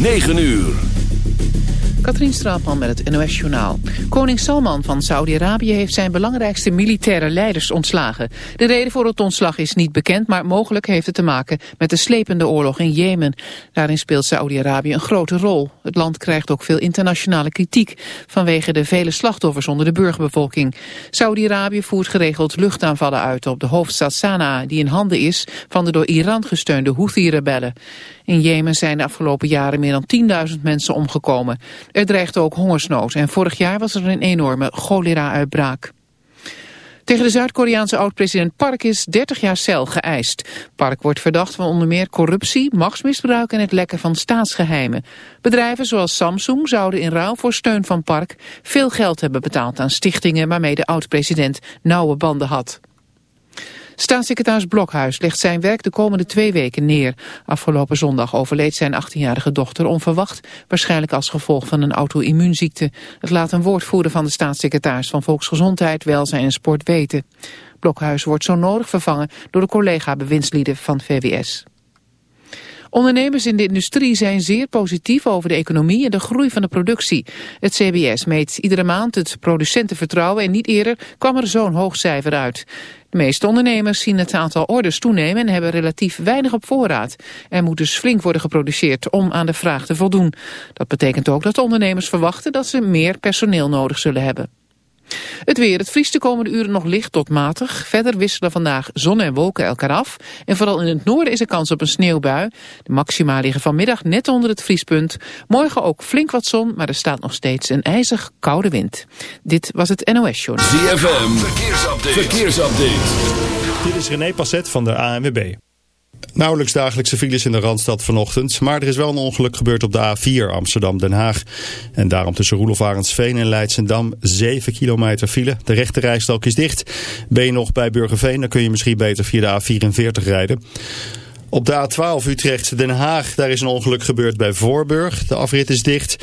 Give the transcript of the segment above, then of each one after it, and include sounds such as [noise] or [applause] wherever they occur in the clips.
9 uur. Katrien Straatman met het NOS-journaal. Koning Salman van Saudi-Arabië heeft zijn belangrijkste militaire leiders ontslagen. De reden voor het ontslag is niet bekend, maar mogelijk heeft het te maken met de slepende oorlog in Jemen. Daarin speelt Saudi-Arabië een grote rol. Het land krijgt ook veel internationale kritiek vanwege de vele slachtoffers onder de burgerbevolking. Saudi-Arabië voert geregeld luchtaanvallen uit op de hoofdstad Sanaa, die in handen is van de door Iran gesteunde Houthi-rebellen. In Jemen zijn de afgelopen jaren meer dan 10.000 mensen omgekomen. Er dreigt ook hongersnood en vorig jaar was er een enorme cholera-uitbraak. Tegen de Zuid-Koreaanse oud-president Park is 30 jaar cel geëist. Park wordt verdacht van onder meer corruptie, machtsmisbruik en het lekken van staatsgeheimen. Bedrijven zoals Samsung zouden in ruil voor steun van Park veel geld hebben betaald aan stichtingen waarmee de oud-president nauwe banden had. Staatssecretaris Blokhuis legt zijn werk de komende twee weken neer. Afgelopen zondag overleed zijn 18-jarige dochter onverwacht, waarschijnlijk als gevolg van een auto-immuunziekte. Het laat een woordvoerder van de staatssecretaris van Volksgezondheid, Welzijn en Sport weten. Blokhuis wordt zo nodig vervangen door de collega-bewindslieden van VWS. Ondernemers in de industrie zijn zeer positief over de economie en de groei van de productie. Het CBS meet iedere maand het producentenvertrouwen en niet eerder kwam er zo'n hoog cijfer uit. De meeste ondernemers zien het aantal orders toenemen en hebben relatief weinig op voorraad. Er moet dus flink worden geproduceerd om aan de vraag te voldoen. Dat betekent ook dat ondernemers verwachten dat ze meer personeel nodig zullen hebben. Het weer. Het vriest de komende uren nog licht tot matig. Verder wisselen vandaag zon en wolken elkaar af. En vooral in het noorden is er kans op een sneeuwbui. De maxima liggen vanmiddag net onder het vriespunt. Morgen ook flink wat zon, maar er staat nog steeds een ijzig koude wind. Dit was het NOS Journal. ZFM. Verkeersupdate. Verkeersupdate. Dit is René Passet van de ANWB. Nauwelijks dagelijkse files in de Randstad vanochtend. Maar er is wel een ongeluk gebeurd op de A4 Amsterdam-Den Haag. En daarom tussen Roelof Arendsveen en Leidsendam 7 kilometer file. De rechte is dicht. Ben je nog bij Burgerveen, dan kun je misschien beter via de A44 rijden. Op de A12 Utrecht-Den Haag, daar is een ongeluk gebeurd bij Voorburg. De afrit is dicht.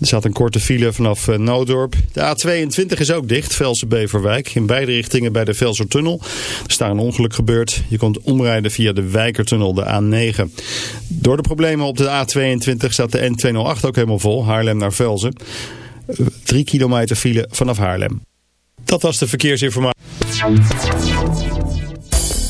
Er zat een korte file vanaf uh, Noodorp. De A22 is ook dicht, Velsen-Beverwijk. In beide richtingen bij de Velsertunnel. Er is daar een ongeluk gebeurd. Je kunt omrijden via de Wijkertunnel, de A9. Door de problemen op de A22 staat de N208 ook helemaal vol. Haarlem naar Velsen. Drie kilometer file vanaf Haarlem. Dat was de verkeersinformatie.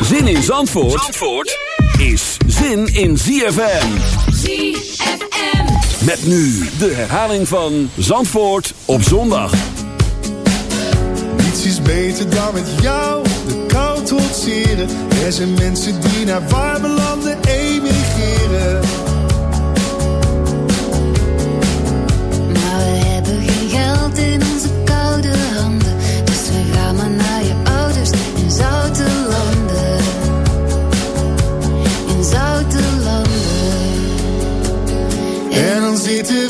Zin in Zandvoort, Zandvoort is zin in ZFM. ZFM. Met nu de herhaling van Zandvoort op zondag. Niets is beter dan met jou de kou trotseren. Er zijn mensen die naar warme landen emigreren. Maar we hebben geen geld in onze En dan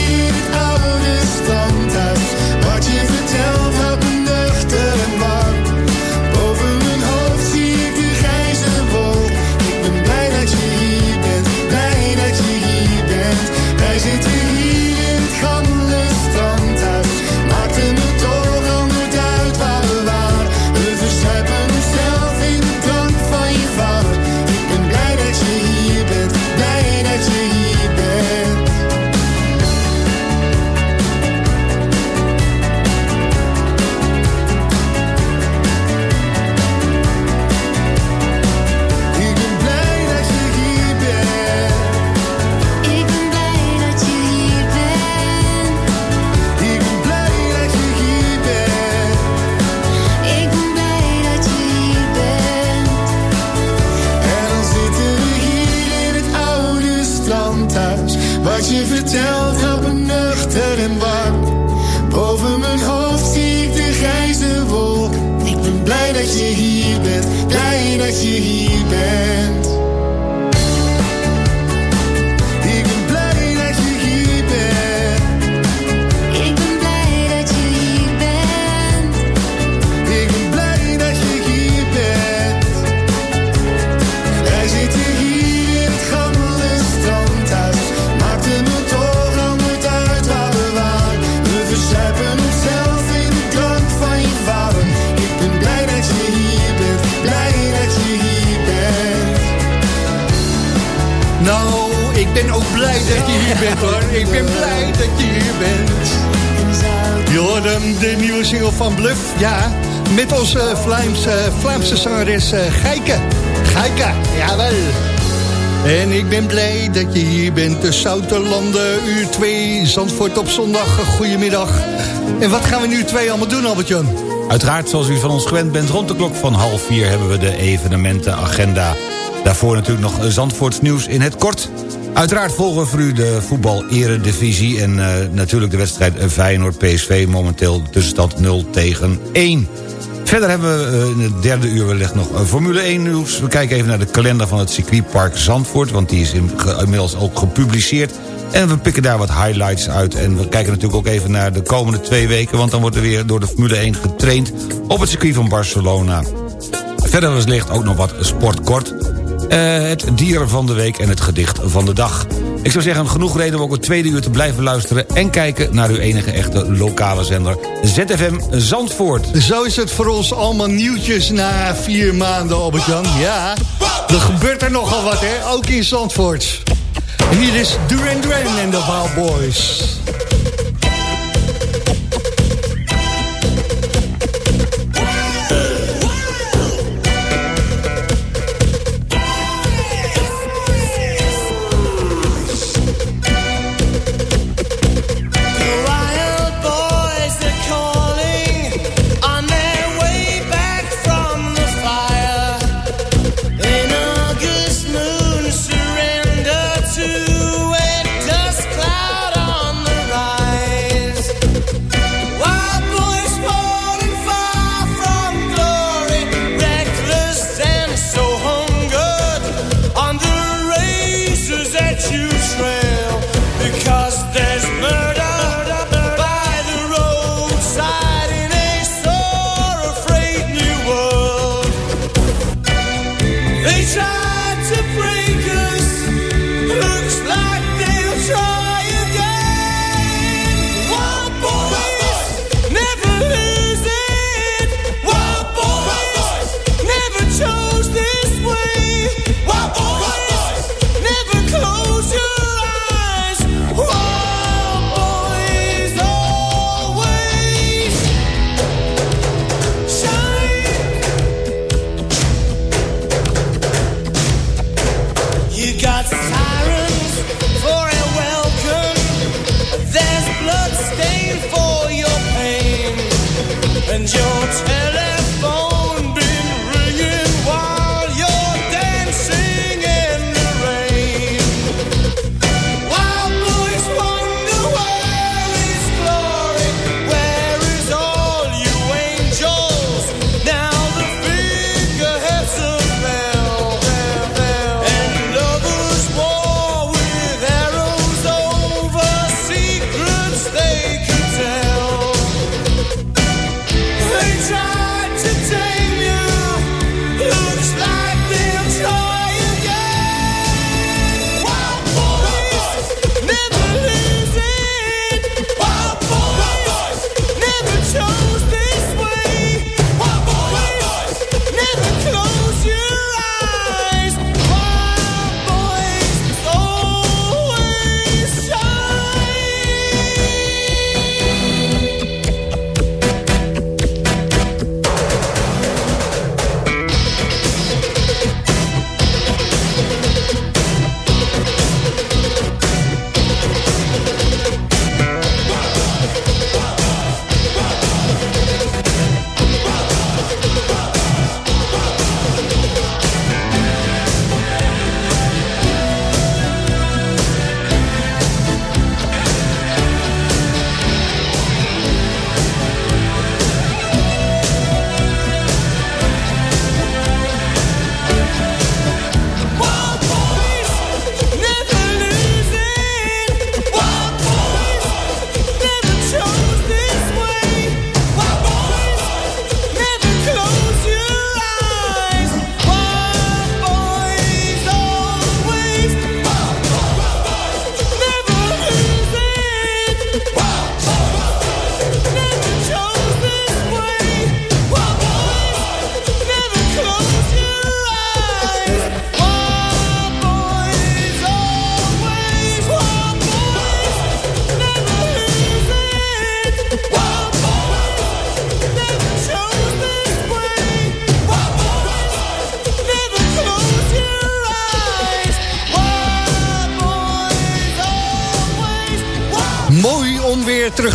Zandvoort op zondag. Goedemiddag. En wat gaan we nu twee allemaal doen, Albert-Jan? Uiteraard, zoals u van ons gewend bent, rond de klok van half vier... hebben we de evenementenagenda. Daarvoor natuurlijk nog Zandvoorts nieuws in het kort. Uiteraard volgen we voor u de voetbal-eredivisie... en uh, natuurlijk de wedstrijd Feyenoord-PSV, momenteel tussenstand 0 tegen 1. Verder hebben we uh, in het derde uur wellicht nog uh, Formule 1 nieuws. We kijken even naar de kalender van het circuitpark Zandvoort... want die is inmiddels ook gepubliceerd. En we pikken daar wat highlights uit. En we kijken natuurlijk ook even naar de komende twee weken... want dan wordt er weer door de Formule 1 getraind op het circuit van Barcelona. Verder was licht ook nog wat sportkort. Uh, het dier van de week en het gedicht van de dag. Ik zou zeggen, genoeg reden om ook het tweede uur te blijven luisteren... en kijken naar uw enige echte lokale zender, ZFM Zandvoort. Zo is het voor ons allemaal nieuwtjes na vier maanden, Albert-Jan. Ja, er gebeurt er nogal wat, hè, ook in Zandvoort. Hier is Duran Duran en de Wild Boys.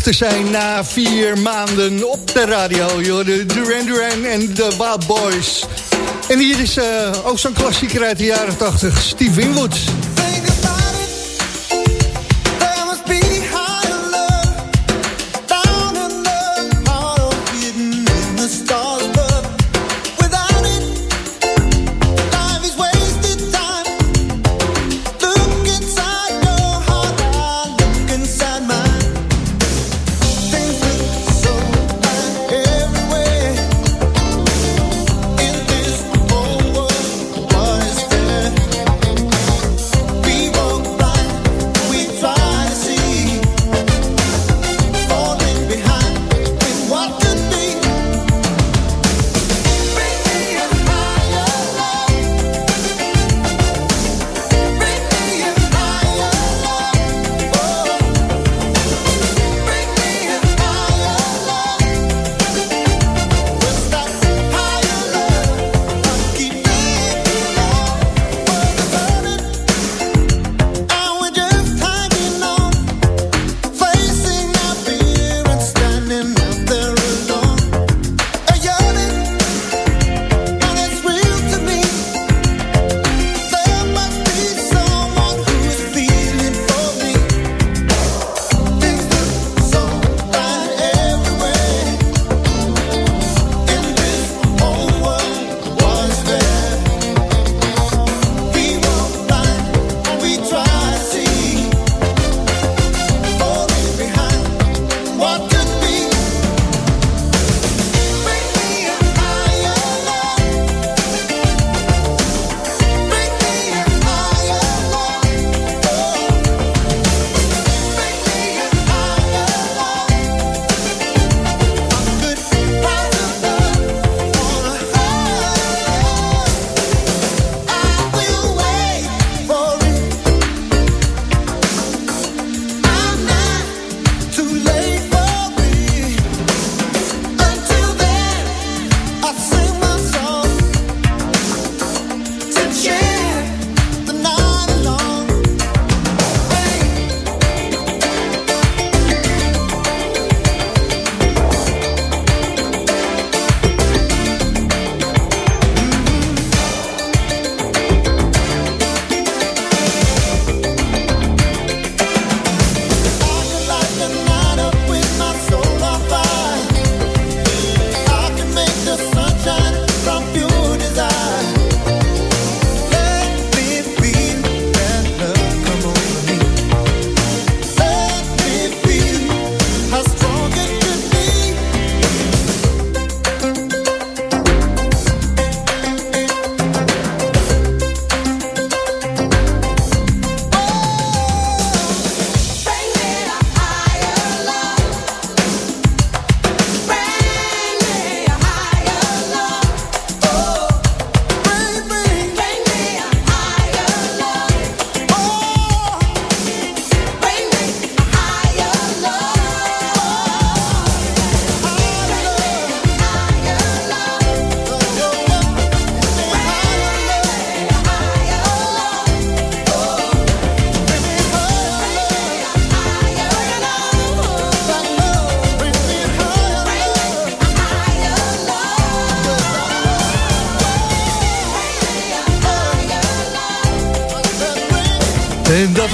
Te zijn na vier maanden op de radio. De Duran Duran en de Wild Boys. En hier is uh, ook zo'n klassieker uit de jaren 80, Steve Winwood.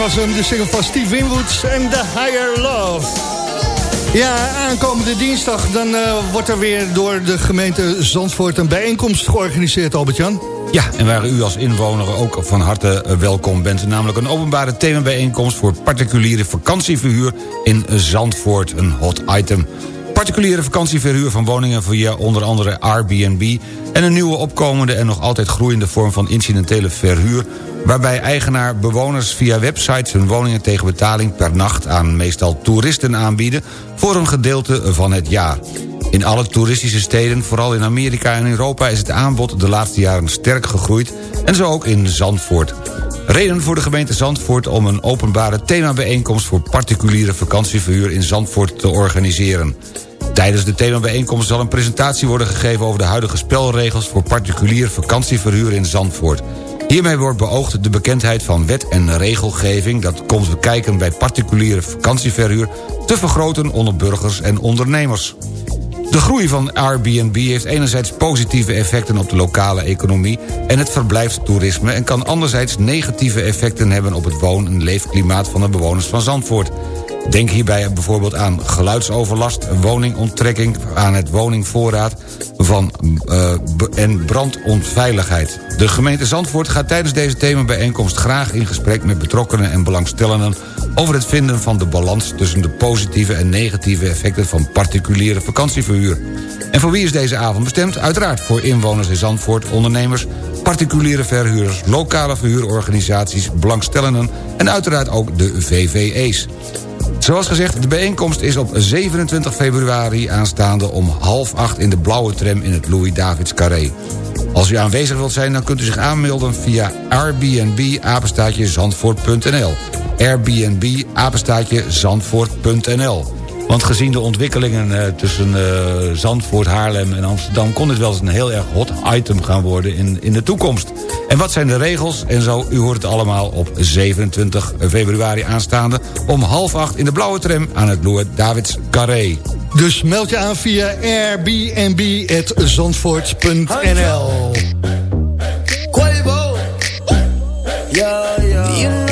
Was de single van Steve Winwoods en The Higher Love. Ja, aankomende dinsdag dan uh, wordt er weer door de gemeente Zandvoort een bijeenkomst georganiseerd, Albert-Jan. Ja, en waar u als inwoner ook van harte eh, welkom bent. Namelijk een openbare themabijeenkomst voor particuliere vakantieverhuur in Zandvoort. Een hot item. Particuliere vakantieverhuur van woningen via onder andere Airbnb... en een nieuwe opkomende en nog altijd groeiende vorm van incidentele verhuur waarbij eigenaar bewoners via websites hun woningen tegen betaling per nacht aan meestal toeristen aanbieden voor een gedeelte van het jaar. In alle toeristische steden, vooral in Amerika en Europa... is het aanbod de laatste jaren sterk gegroeid en zo ook in Zandvoort. Reden voor de gemeente Zandvoort om een openbare themabijeenkomst... voor particuliere vakantieverhuur in Zandvoort te organiseren. Tijdens de themabijeenkomst zal een presentatie worden gegeven... over de huidige spelregels voor particulier vakantieverhuur in Zandvoort. Hiermee wordt beoogd de bekendheid van wet en regelgeving... dat komt kijken bij particuliere vakantieverhuur... te vergroten onder burgers en ondernemers. De groei van Airbnb heeft enerzijds positieve effecten op de lokale economie en het verblijfstoerisme en kan anderzijds negatieve effecten hebben op het woon- en leefklimaat van de bewoners van Zandvoort. Denk hierbij bijvoorbeeld aan geluidsoverlast, woningonttrekking... aan het woningvoorraad van, uh, en brandonveiligheid. De gemeente Zandvoort gaat tijdens deze themabijeenkomst graag in gesprek... met betrokkenen en belangstellenden over het vinden van de balans... tussen de positieve en negatieve effecten van particuliere vakantieverhuur. En voor wie is deze avond bestemd? Uiteraard voor inwoners in Zandvoort, ondernemers... particuliere verhuurders, lokale verhuurorganisaties, belangstellenden... en uiteraard ook de VVE's. Zoals gezegd, de bijeenkomst is op 27 februari aanstaande... om half acht in de blauwe tram in het Louis-Davids Carré. Als u aanwezig wilt zijn, dan kunt u zich aanmelden via airbnb-zandvoort.nl airbnb-zandvoort.nl want gezien de ontwikkelingen uh, tussen uh, Zandvoort, Haarlem en Amsterdam... kon dit wel eens een heel erg hot item gaan worden in, in de toekomst. En wat zijn de regels? En zo, u hoort het allemaal op 27 februari aanstaande... om half acht in de blauwe tram aan het Louis Davids Carré. Dus meld je aan via airbnb.zandvoort.nl Yeah, yeah.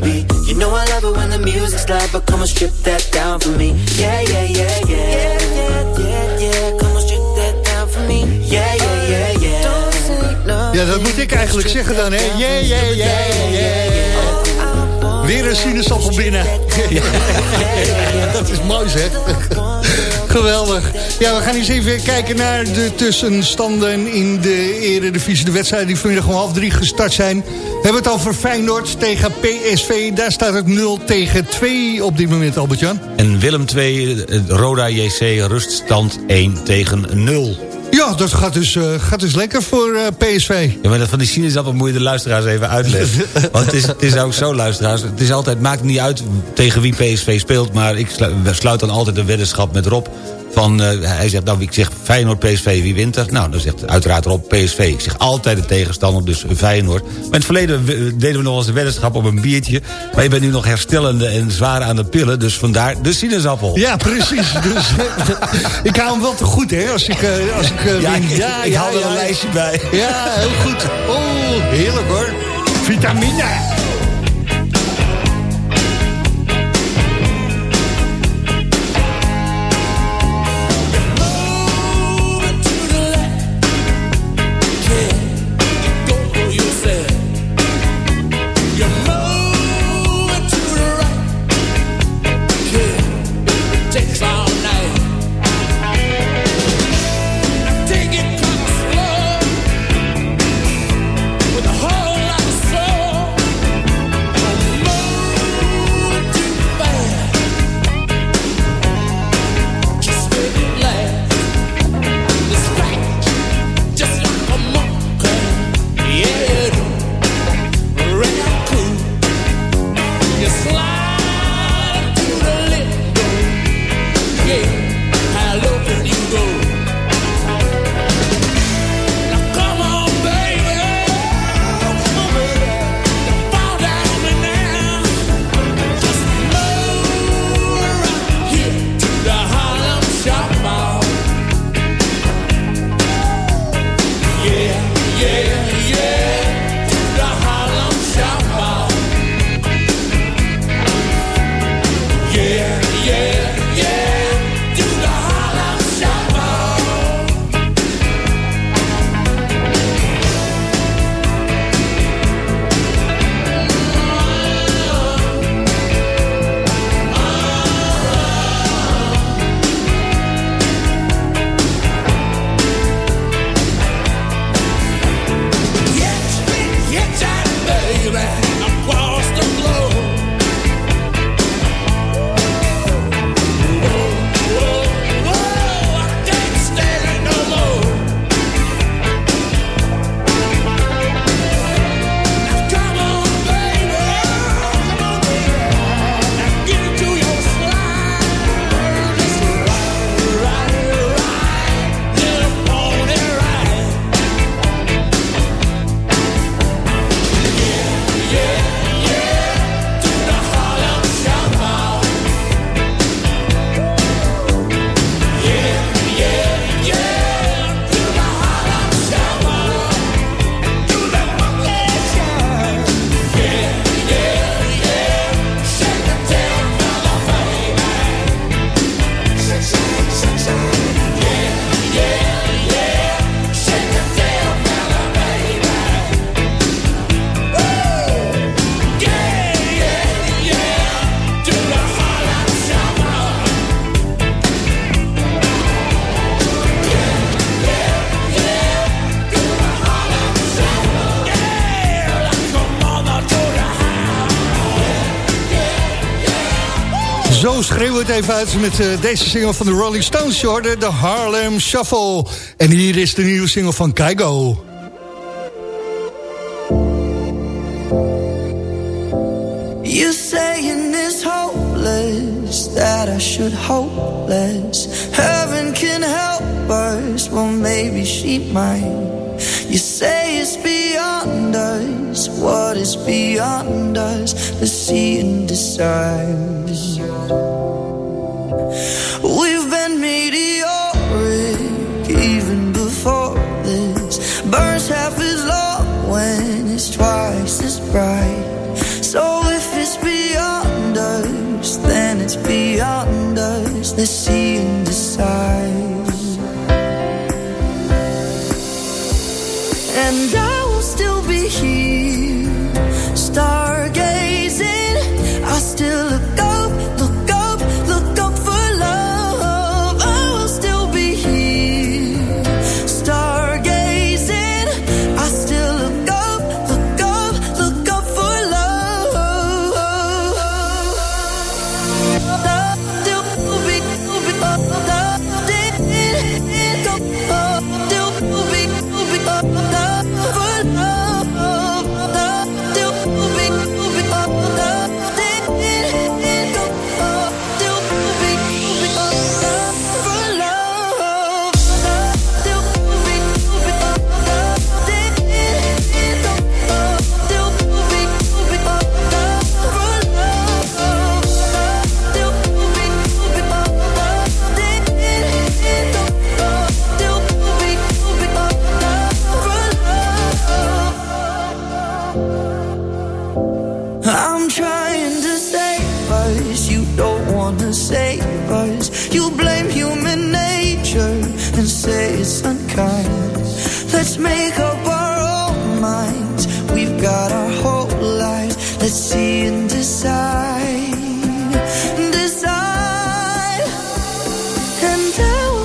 baby. You know I love it when the music's loud, but come on, strip that down for me. Yeah, yeah, yeah, yeah. Yeah, yeah, yeah, yeah. Come on, strip that down for me. Yeah, yeah, yeah, yeah. Don't say no. Ja, dat moet ik eigenlijk zeggen dan, hè? Yeah, yeah, yeah, yeah. Weer een sinaasappel binnen. [laughs] dat is mooi, zeg. Geweldig. Ja, we gaan eens even kijken naar de tussenstanden in de eredivisie. De wedstrijden die vanmiddag om half drie gestart zijn. We hebben het over Feyenoord tegen PSV. Daar staat het 0 tegen 2 op dit moment, Albert-Jan. En Willem 2, Roda JC, ruststand 1 tegen 0. Ja, dat gaat dus, eh, gaat dus lekker voor eh, PSV. Ja, maar dat van die sinaasappel moet je de luisteraars even uitleggen. [laughs] Want het is, het is ook zo, luisteraars. Het is altijd, maakt niet uit tegen wie PSV speelt... maar ik sluit, sluit dan altijd een weddenschap met Rob... Van, eh, hij zegt, nou, ik zeg Feyenoord, PSV, wie wint er? Nou, dan zegt uiteraard Rob PSV. Ik zeg altijd de tegenstander, dus Feyenoord. Maar in het verleden deden we nog eens een weddenschap op een biertje. Maar je bent nu nog herstellende en zwaar aan de pillen. Dus vandaar de sinaasappel. Ja, precies. [laughs] dus, ik hou hem wel te goed, hè, als ik, uh, als ik uh, ja, win. Ik, ja, ik haal er een lijstje bij. Ja, heel goed. Oh, heerlijk hoor. Vitamine. Het even uit met uh, deze single van de Rolling Stones. Je hoorde de Harlem Shuffle. En hier is de nieuwe single van Keigo. You saying it's hopeless That I should hope less Heaven can help us Well maybe she might You say it's beyond us What is beyond us Let's see and decide We've been meteoric even before this. Burns half as long when it's twice as bright. So if it's beyond us, then it's beyond us. Let's see and decide.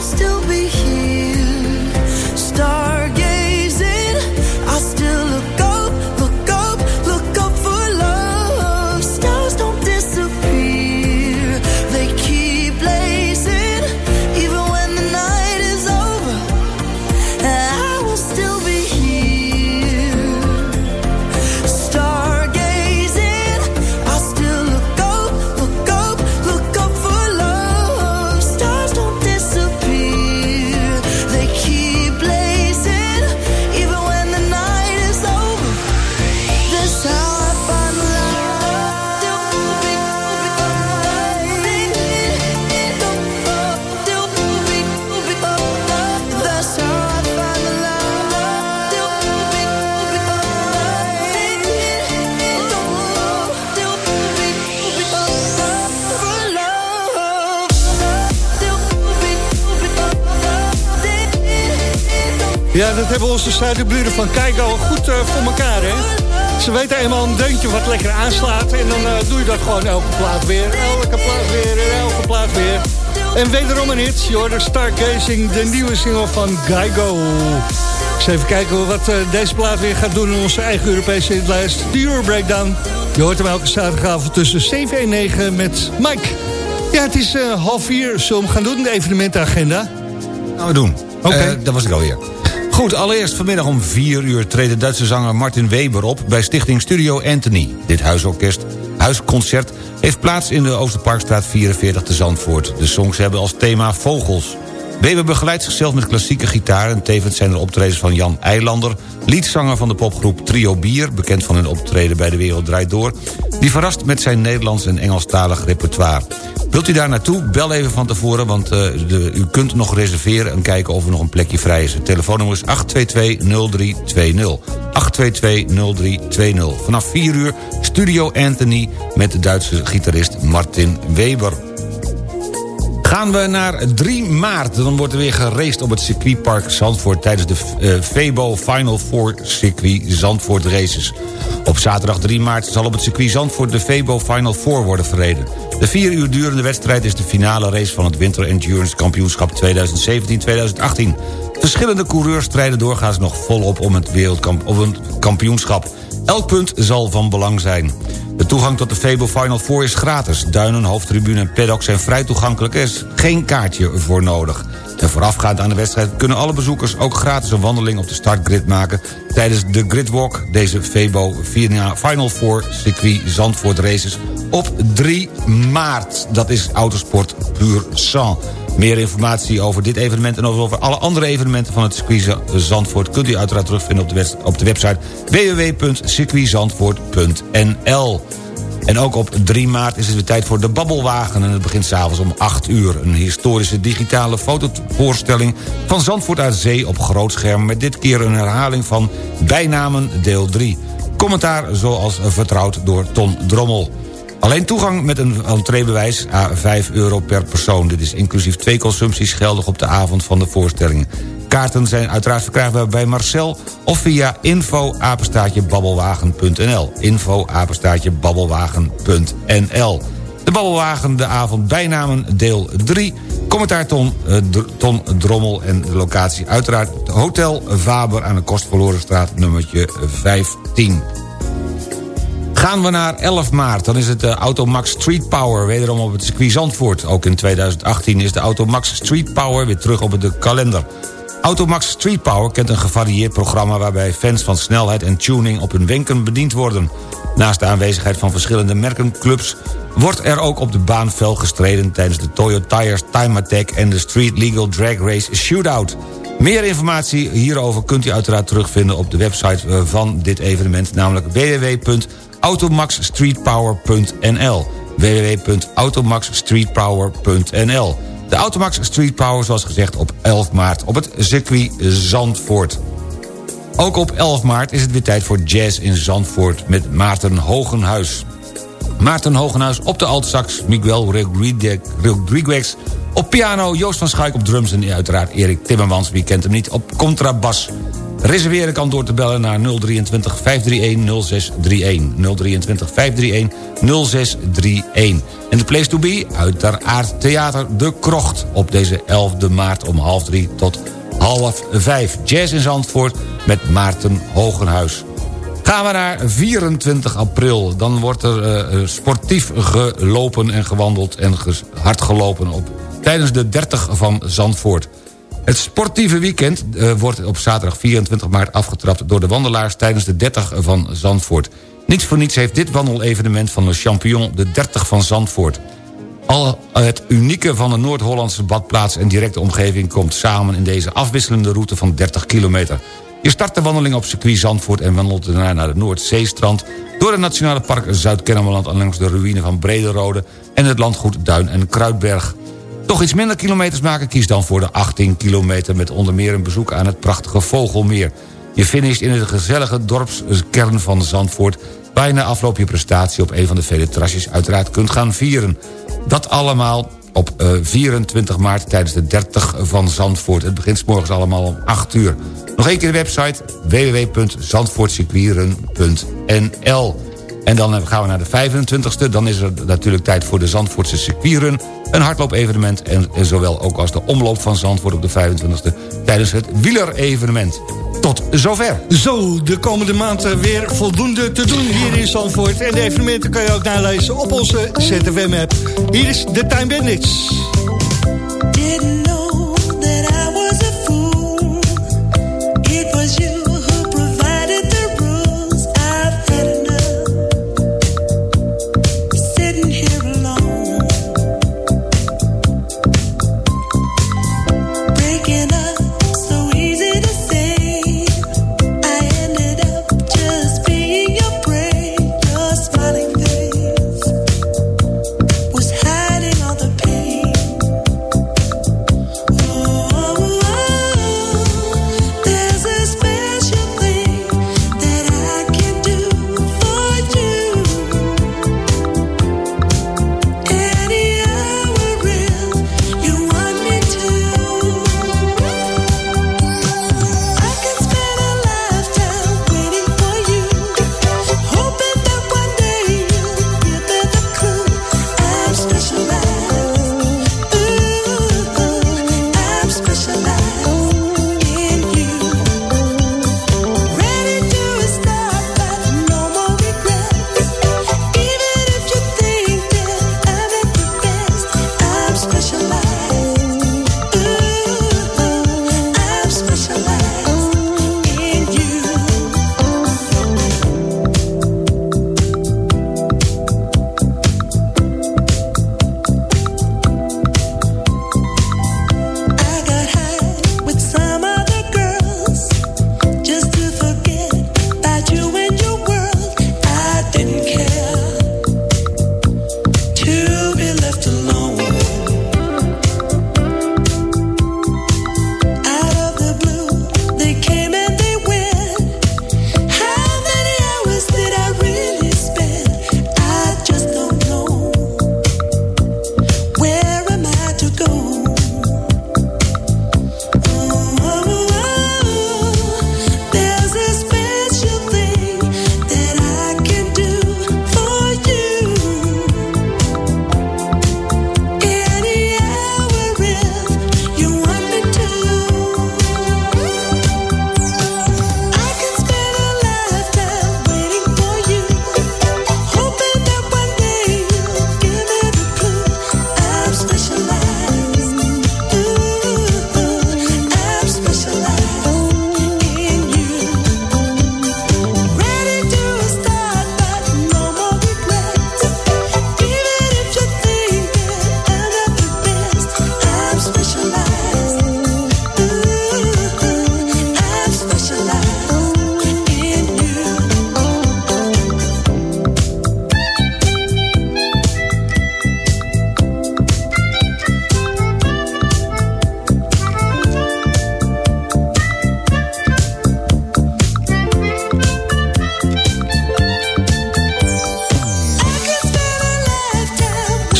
Still onze zuiderburen van Keigo goed eh, voor elkaar, hè? Ze weten eenmaal een deuntje wat lekker aanslaat... en dan eh, doe je dat gewoon elke plaat weer, elke plaat weer en elke plaat weer. En wederom een hit, je hoort de Stargazing, de nieuwe single van Geigo. Eens even kijken wat eh, deze plaat weer gaat doen in onze eigen Europese hitlijst. De Euro Breakdown. Je hoort hem elke zaterdagavond tussen 7 en 9 met Mike. Ja, het is eh, half vier. Zullen we gaan doen, de evenementenagenda? gaan we doen. Oké. Dat was ik alweer. Goed, allereerst vanmiddag om 4 uur treedt de Duitse zanger Martin Weber op... bij stichting Studio Anthony. Dit huisorkest, huisconcert, heeft plaats in de Oosterparkstraat 44 te Zandvoort. De songs hebben als thema vogels. Weber begeleidt zichzelf met klassieke gitaar... en tevens zijn er optredens van Jan Eilander... liedzanger van de popgroep Trio Bier... bekend van hun optreden bij De Wereld Draait Door... die verrast met zijn Nederlands en Engelstalig repertoire. Wilt u daar naartoe? Bel even van tevoren, want uh, de, u kunt nog reserveren... en kijken of er nog een plekje vrij is. Telefoonnummer is 822-0320. 822-0320. Vanaf 4 uur Studio Anthony met de Duitse gitarist Martin Weber. Gaan we naar 3 maart. Dan wordt er weer geraced op het circuitpark Zandvoort... tijdens de uh, Febo Final Four circuit Zandvoort Races. Op zaterdag 3 maart zal op het circuit Zandvoort... de Febo Final Four worden verreden. De vier uur durende wedstrijd is de finale race... van het Winter Endurance Kampioenschap 2017-2018. Verschillende coureurs strijden doorgaans nog volop om het, wereldkamp om het kampioenschap. Elk punt zal van belang zijn. De toegang tot de Febo Final Four is gratis. Duinen, hoofdtribune en paddock zijn vrij toegankelijk. Er is geen kaartje voor nodig. En voorafgaand aan de wedstrijd kunnen alle bezoekers ook gratis een wandeling op de startgrid maken tijdens de Gridwalk, deze Febo Final Four circuit Zandvoort races op 3 maart. Dat is autosport puur sang. Meer informatie over dit evenement en over alle andere evenementen van het circuit Zandvoort... kunt u uiteraard terugvinden op de, op de website www.circuitzandvoort.nl. En ook op 3 maart is het weer tijd voor de Babbelwagen... en het begint s'avonds om 8 uur. Een historische digitale fotovoorstelling van Zandvoort uit Zee op groot scherm... met dit keer een herhaling van Bijnamen deel 3. Commentaar zoals vertrouwd door Ton Drommel. Alleen toegang met een entreebewijs à 5 euro per persoon. Dit is inclusief twee consumpties geldig op de avond van de voorstelling. Kaarten zijn uiteraard verkrijgbaar bij Marcel... of via info-babbelwagen.nl. info-babbelwagen.nl. De Babbelwagen, de avond bijnamen, deel 3. Commentaar Ton, uh, Ton Drommel en de locatie uiteraard... Hotel Faber aan de Kostverlorenstraat nummertje 15. Gaan we naar 11 maart, dan is het de Automax Street Power... wederom op het circuit Zandvoort. Ook in 2018 is de Automax Street Power weer terug op de kalender. Automax Street Power kent een gevarieerd programma... waarbij fans van snelheid en tuning op hun wenken bediend worden. Naast de aanwezigheid van verschillende merkenclubs... wordt er ook op de baan fel gestreden... tijdens de Toyo Tires Time Attack en de Street Legal Drag Race Shootout. Meer informatie hierover kunt u uiteraard terugvinden op de website van dit evenement... namelijk www automaxstreetpower.nl www.automaxstreetpower.nl De Automax Street Power, zoals gezegd, op 11 maart op het circuit Zandvoort. Ook op 11 maart is het weer tijd voor jazz in Zandvoort met Maarten Hogenhuis. Maarten Hogenhuis op de altsax, Miguel Rodriguez op piano, Joost van Schuik op drums... en uiteraard Erik Timmermans, wie kent hem niet, op contrabas. Reserveren kan door te bellen naar 023 531 0631. 023 531 0631. En de place to be, uiteraard Theater De Krocht... op deze 11e maart om half drie tot half vijf. Jazz in Zandvoort met Maarten Hogenhuis. Gaan we naar 24 april. Dan wordt er uh, sportief gelopen en gewandeld en hard gelopen... Op, tijdens de 30 van Zandvoort. Het sportieve weekend uh, wordt op zaterdag 24 maart afgetrapt... door de wandelaars tijdens de 30 van Zandvoort. Niets voor niets heeft dit wandelevenement van de Champion de 30 van Zandvoort. Al het unieke van de Noord-Hollandse badplaats en directe omgeving... komt samen in deze afwisselende route van 30 kilometer. Je start de wandeling op circuit Zandvoort... en wandelt daarna naar het Noordzeestrand... door het Nationale Park Zuid-Kennemerland... en langs de ruïne van Brederode... en het landgoed Duin en Kruidberg. Toch iets minder kilometers maken? Kies dan voor de 18 kilometer... met onder meer een bezoek aan het prachtige Vogelmeer. Je finisht in het gezellige dorpskern van Zandvoort... waar je na afloop je prestatie op een van de vele terrasjes... uiteraard kunt gaan vieren. Dat allemaal op 24 eh, maart tijdens de 30 van Zandvoort. Het begint morgens allemaal om 8 uur. Nog één keer de website www.zandvoortcircuitrun.nl En dan gaan we naar de 25e. Dan is er natuurlijk tijd voor de Zandvoortse circuitrun. Een hardloop-evenement en, en zowel ook als de omloop van Zandvoort op de 25e... tijdens het wielerevenement. Tot zover. Zo, de komende maand weer voldoende te doen hier in Zandvoort. En de evenementen kan je ook nalezen op onze ZFM-app. Hier is de Time Bandits.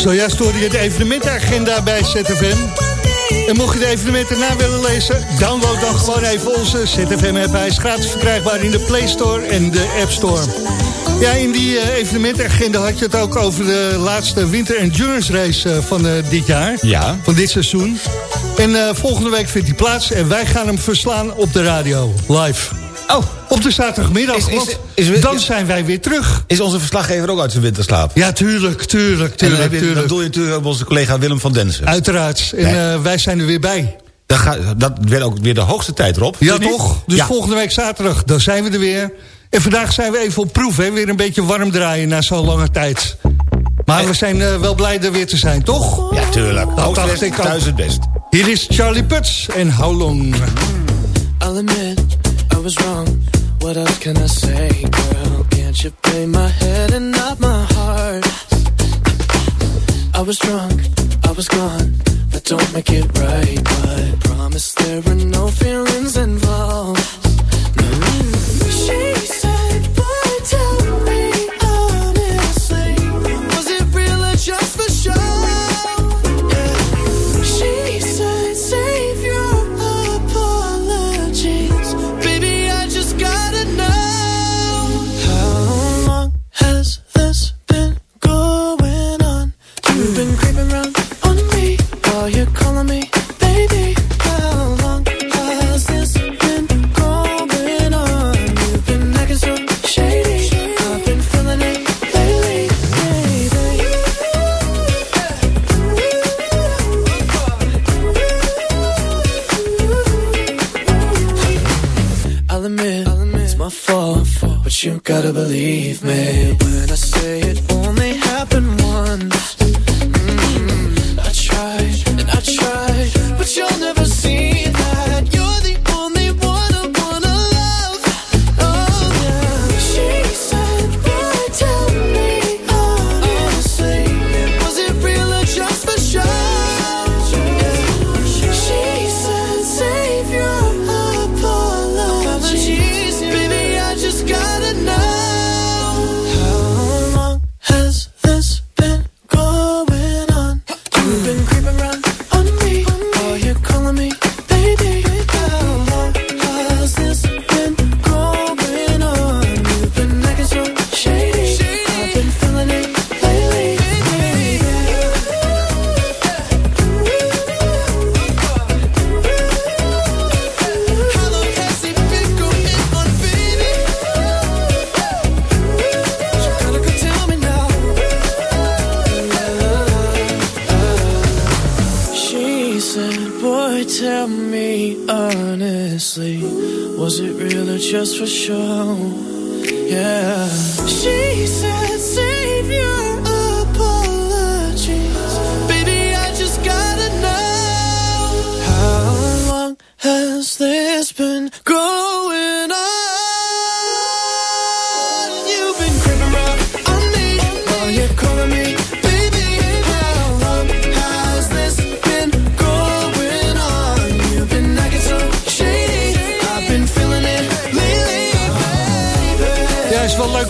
Zojuist hoorde je de evenementenagenda bij ZFM. En mocht je de evenementen na willen lezen... download dan gewoon even onze ZFM-app. Hij is gratis verkrijgbaar in de Play Store en de App Store. Ja, in die uh, evenementagenda had je het ook over de laatste Winter Endurance Race uh, van uh, dit jaar. Ja. Van dit seizoen. En volgende week vindt hij plaats en wij gaan hem verslaan op de radio, live. Oh. Op de zaterdagmiddag, is, is, is, is, dan zijn wij weer terug. Is onze verslaggever ook uit zijn winterslaap? Ja, tuurlijk, tuurlijk, tuurlijk. En dan, tuurlijk. dan doe je natuurlijk op onze collega Willem van Densen. Uiteraard. En nee. wij zijn er weer bij. Dat, gaat, dat werd ook weer de hoogste tijd, Rob. Ja, toch? Dus ja. volgende week zaterdag, dan zijn we er weer. En vandaag zijn we even op proef, hè? weer een beetje warm draaien na zo'n lange tijd. Maar we zijn uh, wel blij er weer te zijn, toch? Ja, tuurlijk. Dat dacht ik thuis het best. Hier is Charlie Puts en How Long. I'll admit, I was wrong. What else can I say, girl? Can't you play my head and not my heart? I was drunk, I was gone. That don't make it right, but I promise there were no feelings involved. You gotta believe me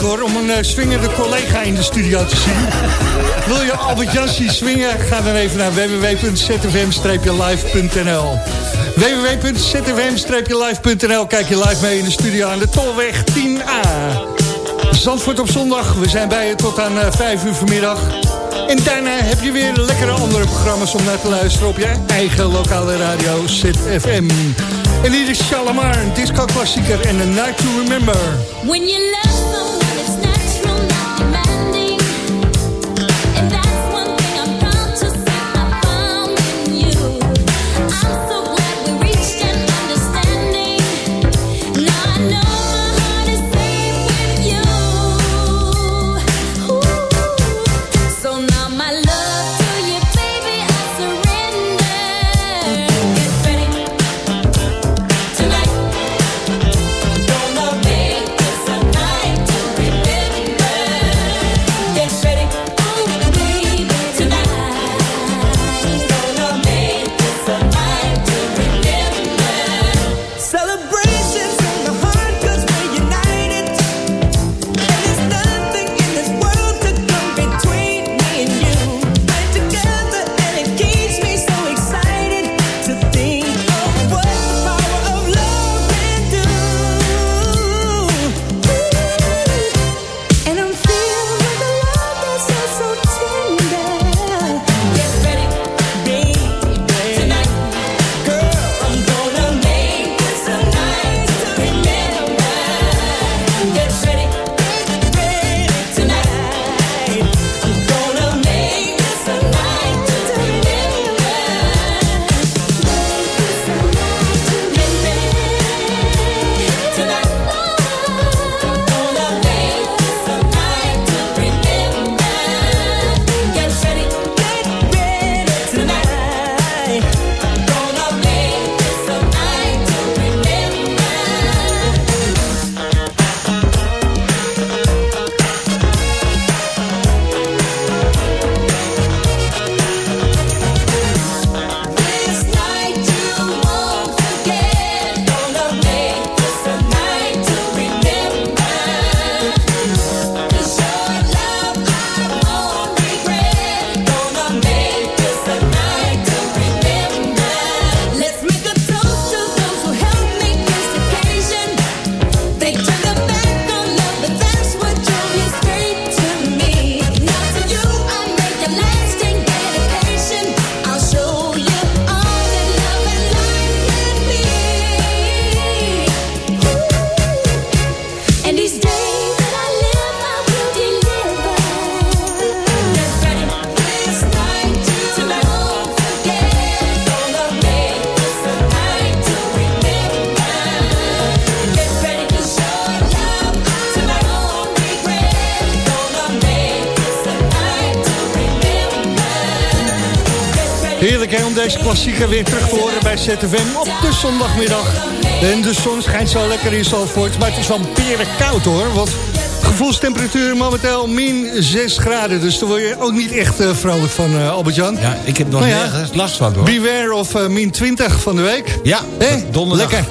leuk hoor, om een uh, swingende collega in de studio te zien. [laughs] Wil je Albert Jan zien swingen? Ga dan even naar www.zfm-live.nl www.zfm-live.nl Kijk je live mee in de studio aan de Tolweg 10A. Zandvoort op zondag, we zijn bij je tot aan uh, 5 uur vanmiddag. En daarna heb je weer lekkere andere programma's om naar te luisteren op je eigen lokale radio ZFM. En hier is Shalamar, een disco-klassieker en een Night to Remember. When you love deze klassieker weer terug te horen bij ZFM op de zondagmiddag. En de zon schijnt zo lekker in Zandvoort, maar het is wel peren koud hoor. Want gevoelstemperatuur momenteel min 6 graden. Dus daar word je ook niet echt eh, vrolijk van, eh, Albert-Jan. Ja, ik heb nog Nou ja, nergens last van hoor. Beware of eh, min 20 van de week. Ja, Hé, donderdag. lekker.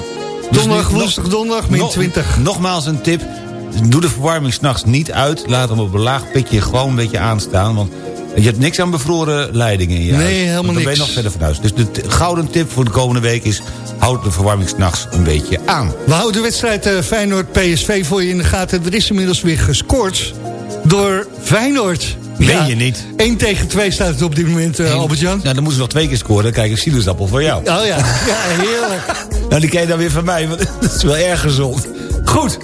Dus Donderdag, woensdag, donderdag, min Nog- 20. Nogmaals een tip. Doe de verwarming s'nachts niet uit. Laat hem op een laag pitje gewoon een beetje aanstaan. Want je hebt niks aan bevroren leidingen in je Nee, huis. helemaal Dan ben je niks. nog verder van huis. Dus de gouden tip voor de komende week is... houd de verwarming s'nachts een beetje aan. We houden de wedstrijd eh, Feyenoord-PSV voor je in de gaten. Er is inmiddels weer gescoord door Feyenoord. Meen je niet? 1 tegen 2 staat het op dit moment, eh, Albert-Jan. Nou, dan moeten ze nog twee keer scoren. Dan krijg ik een sinaasappel voor jou. Oh ja, ja heerlijk. [laughs] Nou, die ken je dan weer van mij, want [laughs] dat is wel erg gezond. Goed,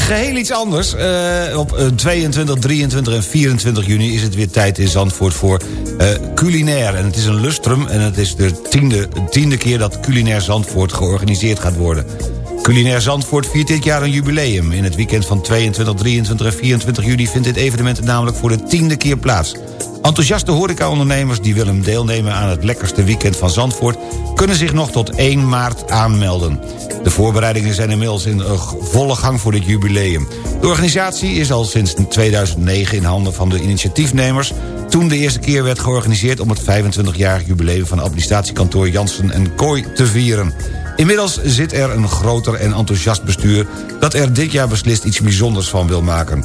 geheel iets anders. Eh, op eh, 22, 23 en 24 juni is het weer tijd in Zandvoort voor eh, culinair. En het is een lustrum en het is de tiende, tiende keer dat culinair Zandvoort georganiseerd gaat worden. Culinair Zandvoort viert dit jaar een jubileum. In het weekend van 22, 23 en 24 juli vindt dit evenement namelijk voor de tiende keer plaats. Enthousiaste horecaondernemers die willen deelnemen aan het lekkerste weekend van Zandvoort... kunnen zich nog tot 1 maart aanmelden. De voorbereidingen zijn inmiddels in volle gang voor dit jubileum. De organisatie is al sinds 2009 in handen van de initiatiefnemers... toen de eerste keer werd georganiseerd om het 25-jarig jubileum... van administratiekantoor Jansen en Kooi te vieren. Inmiddels zit er een groter en enthousiast bestuur... dat er dit jaar beslist iets bijzonders van wil maken.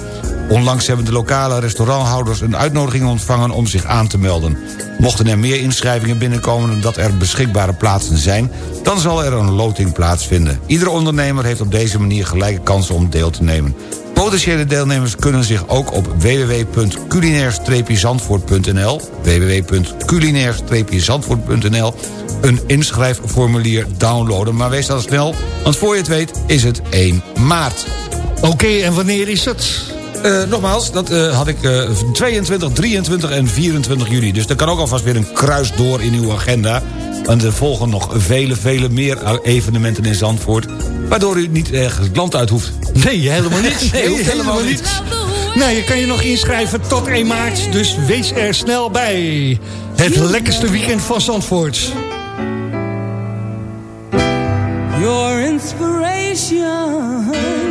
Onlangs hebben de lokale restauranthouders een uitnodiging ontvangen om zich aan te melden. Mochten er meer inschrijvingen binnenkomen dan dat er beschikbare plaatsen zijn... dan zal er een loting plaatsvinden. Iedere ondernemer heeft op deze manier gelijke kansen om deel te nemen. Potentiële deelnemers kunnen zich ook op www.culinair-zandvoort.nl www.culinair-zandvoort.nl een inschrijfformulier downloaden. Maar wees dan snel, want voor je het weet is het 1 maart. Oké, en wanneer is het? Eh, nogmaals, dat eh, had ik eh, 22, 23 en 24 juli. Dus er kan ook alvast weer een kruis door in uw agenda. Want er volgen nog vele, vele meer evenementen in Zandvoort... waardoor u niet ergens het land uit hoeft. Nee, helemaal niet. [laughs] Nee, helemaal niet. Nou, je kan je nog inschrijven tot 1 maart, dus wees er snel bij. Het lekkerste weekend van Zandvoort. your inspiration.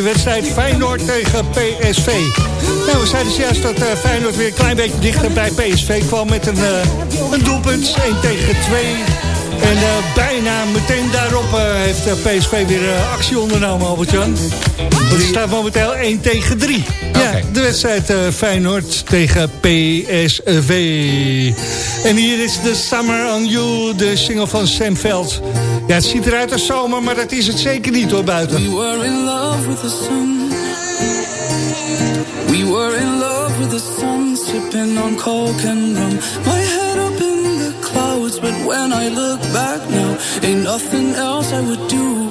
De wedstrijd Feyenoord tegen PSV. Nou, we zeiden juist dat eh, Feyenoord weer een klein beetje dichter bij PSV kwam... met een, eh, een doelpunt, 1 tegen 2. En eh, bijna meteen daarop heeft PSV weer actie ondernomen, Albert-Jan. Het staat momenteel 1 tegen 3. Ja, de wedstrijd eh, Feyenoord tegen PSV. En hier is de Summer on You, de single van Sam Veld. Ja, het ziet eruit als zomer, maar dat is het zeker niet hoor buiten. We were in love with the sun. We were in love with the sun, sipping on coke and rum. My head up in the clouds, but when I look back now, ain't nothing else I would do.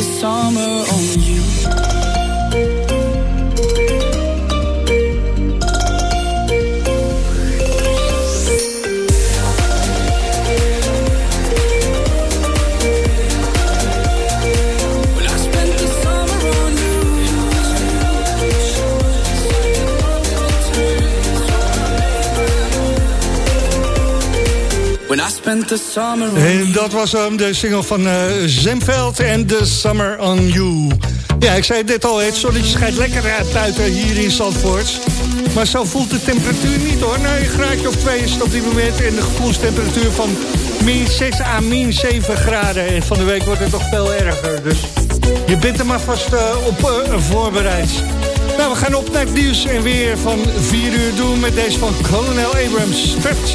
The summer on you. En dat was hem, de single van eh Zemveld en The Summer on You. Ja, ik zei het net al, het zonnetje schijnt lekker uit buiten hier in Zandvoort. Maar zo voelt de temperatuur niet hoor. Nou, een graadje of twee is het op dit moment. En de gevoelstemperatuur van min 6 à min 7 graden. En van de week wordt het nog veel erger. Dus je bent er maar vast eh, op eh, voorbereid. Nou, we gaan op naar het nieuws en weer van 4 uur doen met deze van Colonel Abrams. Stripped.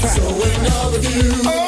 track. So in love with you. Oh.